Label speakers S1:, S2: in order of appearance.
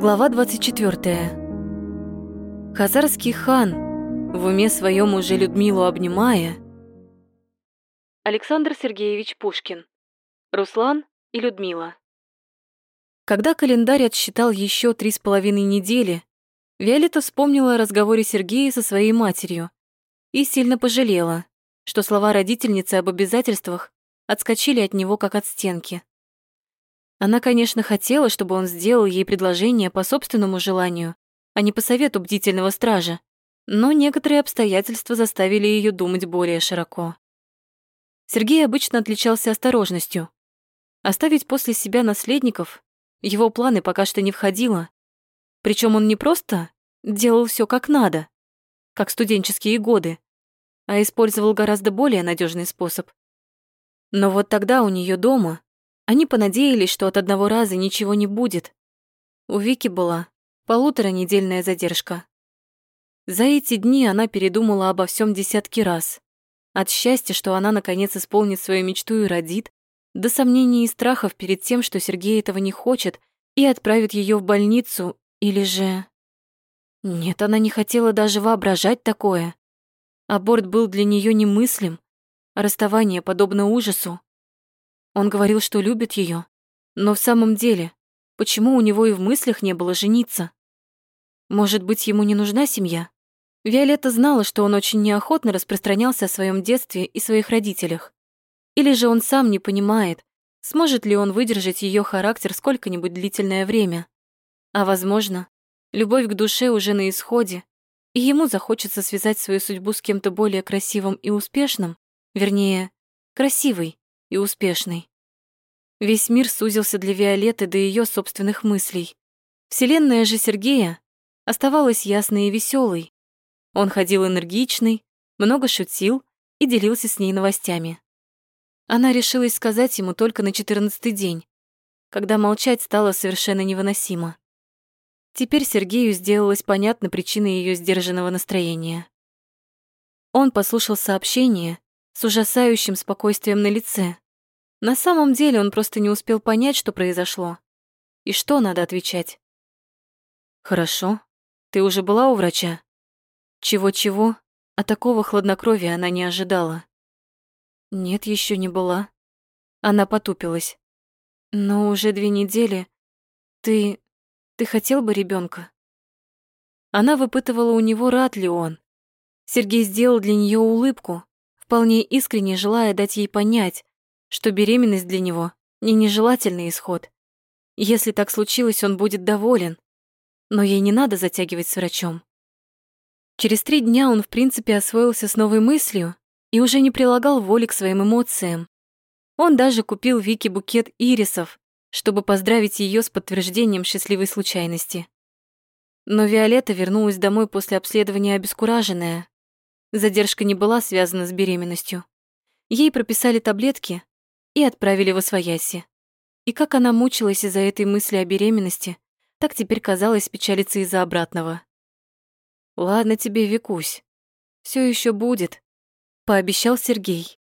S1: Глава 24. Хазарский хан, в уме своем уже Людмилу обнимая. Александр Сергеевич Пушкин. Руслан и Людмила. Когда календарь отсчитал еще три с половиной недели, Виолетта вспомнила о разговоре Сергея со своей матерью и сильно пожалела, что слова родительницы об обязательствах отскочили от него как от стенки. Она, конечно, хотела, чтобы он сделал ей предложение по собственному желанию, а не по совету бдительного стража, но некоторые обстоятельства заставили ее думать более широко. Сергей обычно отличался осторожностью. Оставить после себя наследников его планы пока что не входило. Причем он не просто делал все как надо, как студенческие годы, а использовал гораздо более надежный способ. Но вот тогда у нее дома они понадеялись, что от одного раза ничего не будет. У Вики была полуторанедельная задержка. За эти дни она передумала обо всем десятки раз. От счастья, что она наконец исполнит свою мечту и родит, до сомнений и страхов перед тем, что Сергей этого не хочет и отправит ее в больницу, или же... Нет, она не хотела даже воображать такое. Аборт был для нее немыслим, а расставание подобно ужасу. Он говорил, что любит ее, но в самом деле, почему у него и в мыслях не было жениться? Может быть, ему не нужна семья? Виолетта знала, что он очень неохотно распространялся о своем детстве и своих родителях. Или же он сам не понимает, сможет ли он выдержать ее характер сколько-нибудь длительное время. А возможно, любовь к душе уже на исходе, и ему захочется связать свою судьбу с кем-то более красивым и успешным, вернее, красивый и успешный. Весь мир сузился для Виолетты до ее собственных мыслей. Вселенная же Сергея оставалась ясной и веселой. Он ходил энергичный, много шутил и делился с ней новостями. Она решилась сказать ему только на четырнадцатый день, когда молчать стало совершенно невыносимо. Теперь Сергею сделалась понятна причина ее сдержанного настроения. Он послушал сообщение с ужасающим спокойствием на лице. На самом деле он просто не успел понять, что произошло. И что надо отвечать. «Хорошо. Ты уже была у врача?» Чего-чего, а такого хладнокровия она не ожидала. «Нет, еще не была». Она потупилась. «Но уже две недели. Ты... ты хотел бы ребенка? Она выпытывала у него, рад ли он. Сергей сделал для нее улыбку, вполне искренне желая дать ей понять, что беременность для него не нежелательный исход. Если так случилось, он будет доволен. Но ей не надо затягивать с врачом. Через три дня он, в принципе, освоился с новой мыслью и уже не прилагал воли к своим эмоциям. Он даже купил Вике букет ирисов, чтобы поздравить ее с подтверждением счастливой случайности. Но Виолетта вернулась домой после обследования обескураженная. Задержка не была связана с беременностью. Ей прописали таблетки и отправили в Освояси. И как она мучилась из-за этой мысли о беременности, так теперь казалось печалиться из-за обратного. «Ладно тебе, Викусь, все еще будет», — пообещал Сергей.